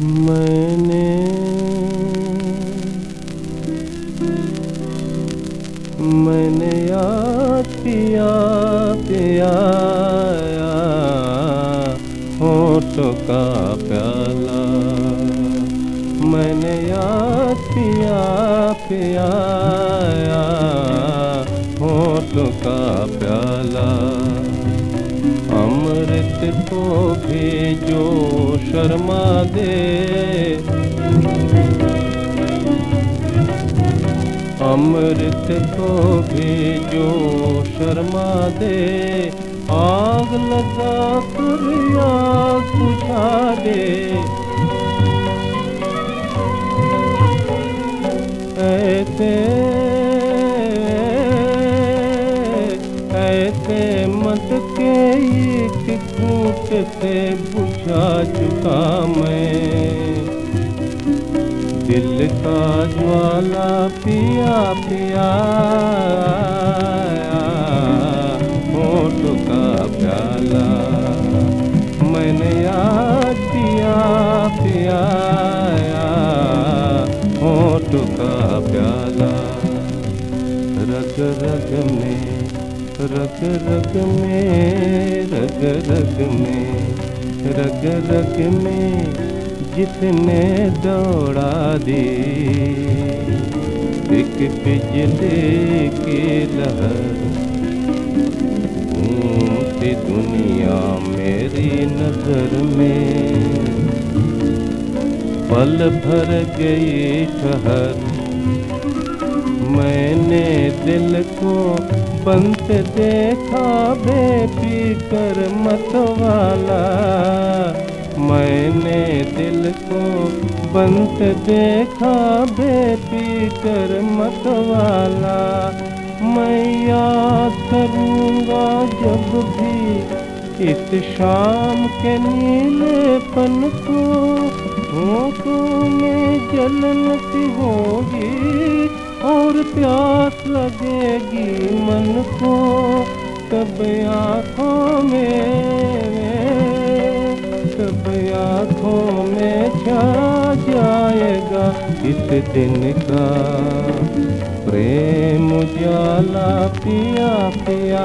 मैंने मैंने याद पिया पिया होठों का प्याला। मैंने याद पिया पिया होठों का प्याला। को भी जो शर्मा दे। अमृत को भी जो शर्मा दे। आग लगा कर आग बुझा दे ऐसे ऐसे मत के एक घूट से बुझा चुका मैं। दिल का ज्वाला पिया पिया। होठ का प्याला। मैंने याद पिया पिया। होठ का प्याला। रग रग में रग रग में, रग रग में, रग रग में जिसने दौड़ा दी। एक बिजली की लहर घूमती दुनिया मेरी नज़र में। पल भर गई ठहर दिल को बंद देखा बेपी कर मत वाला। मैंने दिल को बंद देखा बेपी कर मत वाला। मैं याद करूँगा जब भी इस शाम के नीलेपन को, होठों में जलन सी होगी। और प्यास लगेगी मन को तब आँखों में तब आँखों में छा जाएगा इस दिन का प्रेम जाला पिया पिया